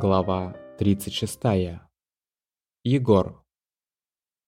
Глава 36. Егор.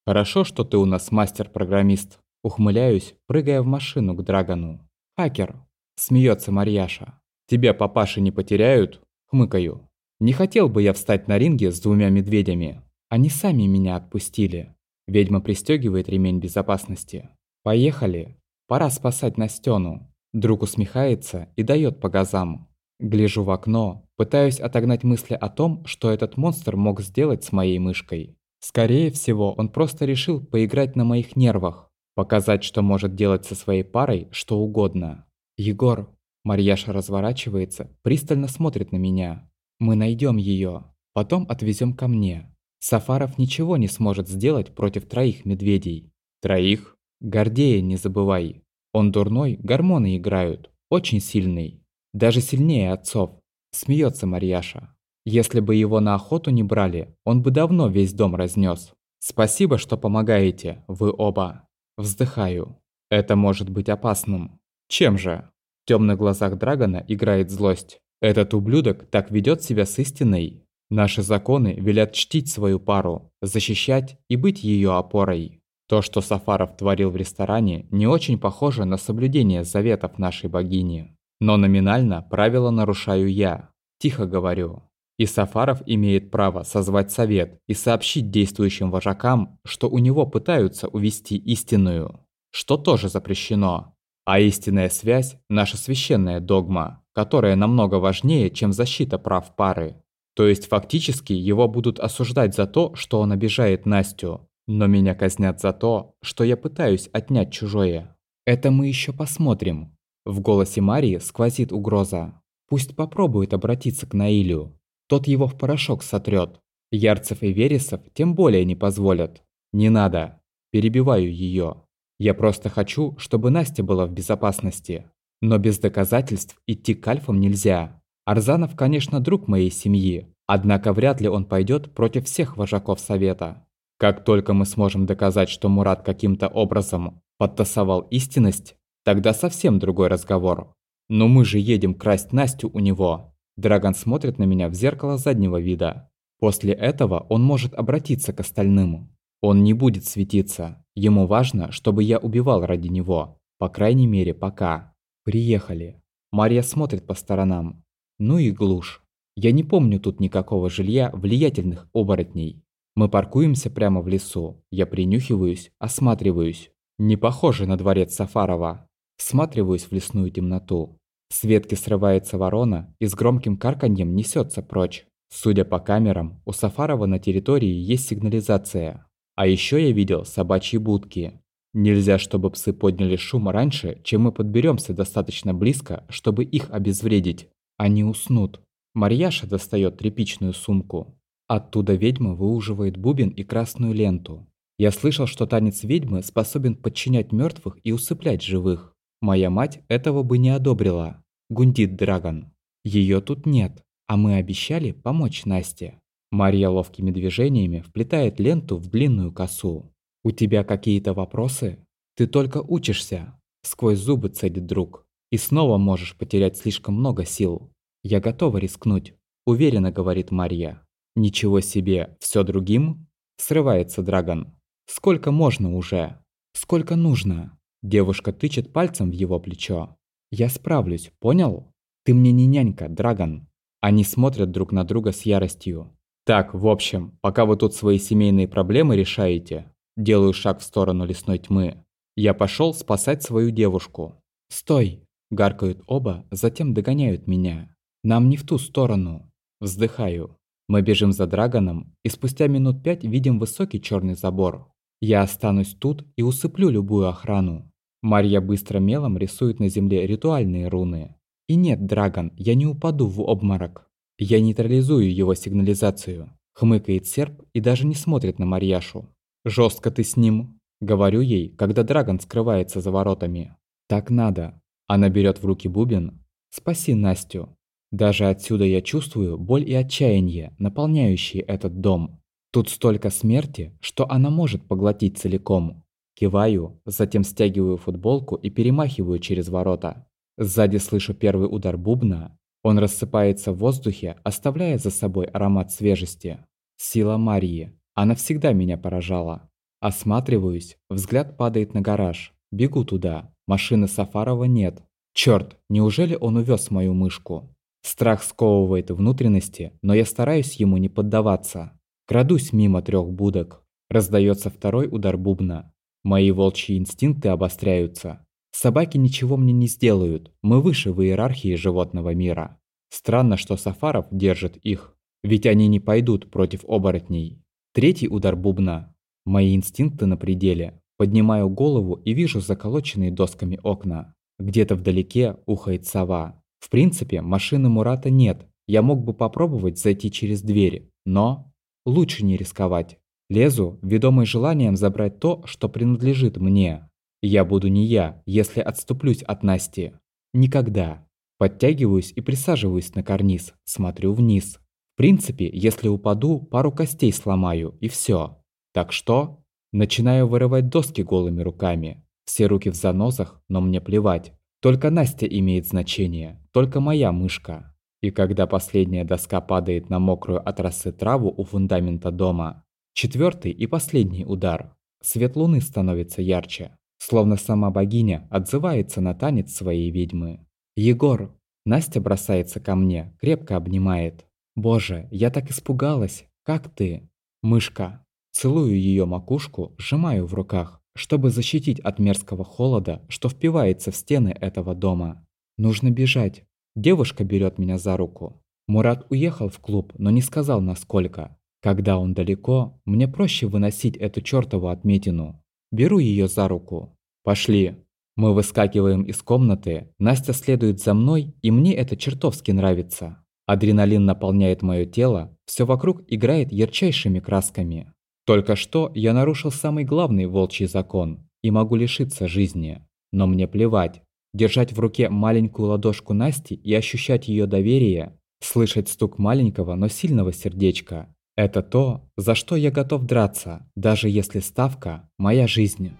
«Хорошо, что ты у нас мастер-программист». Ухмыляюсь, прыгая в машину к Драгону. «Хакер!» – смеется Марьяша. «Тебя папаши не потеряют?» – хмыкаю. «Не хотел бы я встать на ринге с двумя медведями. Они сами меня отпустили». Ведьма пристегивает ремень безопасности. «Поехали. Пора спасать Настену». Друг усмехается и дает по газам. Гляжу в окно, пытаюсь отогнать мысли о том, что этот монстр мог сделать с моей мышкой. Скорее всего, он просто решил поиграть на моих нервах, показать, что может делать со своей парой что угодно. «Егор», Марьяша разворачивается, пристально смотрит на меня. «Мы найдем ее, потом отвезем ко мне. Сафаров ничего не сможет сделать против троих медведей». «Троих?» «Гордея не забывай. Он дурной, гормоны играют, очень сильный. Даже сильнее отцов. Смеется Марьяша. Если бы его на охоту не брали, он бы давно весь дом разнес. Спасибо, что помогаете, вы оба. Вздыхаю. Это может быть опасным. Чем же? В темных глазах Драгона играет злость. Этот ублюдок так ведет себя с истиной. Наши законы велят чтить свою пару, защищать и быть ее опорой. То, что Сафаров творил в ресторане, не очень похоже на соблюдение заветов нашей богини. Но номинально правила нарушаю я. Тихо говорю. И Сафаров имеет право созвать совет и сообщить действующим вожакам, что у него пытаются увести истинную, что тоже запрещено. А истинная связь – наша священная догма, которая намного важнее, чем защита прав пары. То есть фактически его будут осуждать за то, что он обижает Настю, но меня казнят за то, что я пытаюсь отнять чужое. Это мы еще посмотрим, в голосе Марии сквозит угроза. Пусть попробует обратиться к Наилю. Тот его в порошок сотрет. Ярцев и Вересов тем более не позволят. Не надо. Перебиваю ее. Я просто хочу, чтобы Настя была в безопасности. Но без доказательств идти к альфам нельзя. Арзанов, конечно, друг моей семьи, однако вряд ли он пойдет против всех вожаков совета. Как только мы сможем доказать, что Мурат каким-то образом подтасовал истинность, Тогда совсем другой разговор. Но мы же едем красть Настю у него. Драгон смотрит на меня в зеркало заднего вида. После этого он может обратиться к остальным. Он не будет светиться. Ему важно, чтобы я убивал ради него. По крайней мере, пока. Приехали. Мария смотрит по сторонам. Ну и глушь. Я не помню тут никакого жилья влиятельных оборотней. Мы паркуемся прямо в лесу. Я принюхиваюсь, осматриваюсь. Не похоже на дворец Сафарова. Всматриваюсь в лесную темноту. С ветки срывается ворона и с громким карканьем несется прочь. Судя по камерам, у Сафарова на территории есть сигнализация. А еще я видел собачьи будки. Нельзя, чтобы псы подняли шум раньше, чем мы подберемся достаточно близко, чтобы их обезвредить. Они уснут. Марьяша достает тряпичную сумку. Оттуда ведьма выуживает бубен и красную ленту. Я слышал, что танец ведьмы способен подчинять мертвых и усыплять живых. Моя мать этого бы не одобрила. Гундит Драгон. Ее тут нет, а мы обещали помочь Насте. Мария ловкими движениями вплетает ленту в длинную косу. «У тебя какие-то вопросы? Ты только учишься!» Сквозь зубы цедит друг. «И снова можешь потерять слишком много сил. Я готова рискнуть», – уверенно говорит Мария. «Ничего себе, все другим?» – срывается Драгон. «Сколько можно уже? Сколько нужно?» Девушка тычет пальцем в его плечо. «Я справлюсь, понял? Ты мне не нянька, Драгон». Они смотрят друг на друга с яростью. «Так, в общем, пока вы тут свои семейные проблемы решаете, делаю шаг в сторону лесной тьмы. Я пошел спасать свою девушку». «Стой!» – гаркают оба, затем догоняют меня. «Нам не в ту сторону». Вздыхаю. Мы бежим за Драгоном и спустя минут пять видим высокий черный забор. Я останусь тут и усыплю любую охрану. Марья быстро мелом рисует на земле ритуальные руны. И нет, Драгон, я не упаду в обморок. Я нейтрализую его сигнализацию. Хмыкает серп и даже не смотрит на Марьяшу. Жестко ты с ним. Говорю ей, когда Драгон скрывается за воротами. Так надо. Она берет в руки бубен. Спаси Настю. Даже отсюда я чувствую боль и отчаяние, наполняющие этот дом. Тут столько смерти, что она может поглотить целиком. Киваю, затем стягиваю футболку и перемахиваю через ворота. Сзади слышу первый удар бубна. Он рассыпается в воздухе, оставляя за собой аромат свежести. Сила Марии. Она всегда меня поражала. Осматриваюсь, взгляд падает на гараж. Бегу туда. Машины Сафарова нет. Черт, неужели он увез мою мышку? Страх сковывает внутренности, но я стараюсь ему не поддаваться. Крадусь мимо трех будок. Раздается второй удар бубна. Мои волчьи инстинкты обостряются. Собаки ничего мне не сделают, мы выше в иерархии животного мира. Странно, что Сафаров держит их, ведь они не пойдут против оборотней. Третий удар бубна. Мои инстинкты на пределе. Поднимаю голову и вижу заколоченные досками окна. Где-то вдалеке ухает сова. В принципе, машины Мурата нет. Я мог бы попробовать зайти через дверь, но лучше не рисковать. Лезу, ведомый желанием забрать то, что принадлежит мне. Я буду не я, если отступлюсь от Насти. Никогда. Подтягиваюсь и присаживаюсь на карниз, смотрю вниз. В принципе, если упаду, пару костей сломаю, и все. Так что? Начинаю вырывать доски голыми руками. Все руки в занозах, но мне плевать. Только Настя имеет значение, только моя мышка. И когда последняя доска падает на мокрую от росы траву у фундамента дома, четвертый и последний удар. Свет луны становится ярче, словно сама богиня отзывается на танец своей ведьмы. «Егор!» Настя бросается ко мне, крепко обнимает. «Боже, я так испугалась! Как ты?» «Мышка!» Целую ее макушку, сжимаю в руках чтобы защитить от мерзкого холода, что впивается в стены этого дома. Нужно бежать. Девушка берет меня за руку. Мурат уехал в клуб, но не сказал насколько. Когда он далеко, мне проще выносить эту чертову отметину. Беру ее за руку. Пошли. Мы выскакиваем из комнаты, Настя следует за мной, и мне это чертовски нравится. Адреналин наполняет мое тело, все вокруг играет ярчайшими красками. Только что я нарушил самый главный волчий закон и могу лишиться жизни. Но мне плевать. Держать в руке маленькую ладошку Насти и ощущать ее доверие, слышать стук маленького, но сильного сердечка – это то, за что я готов драться, даже если ставка – моя жизнь.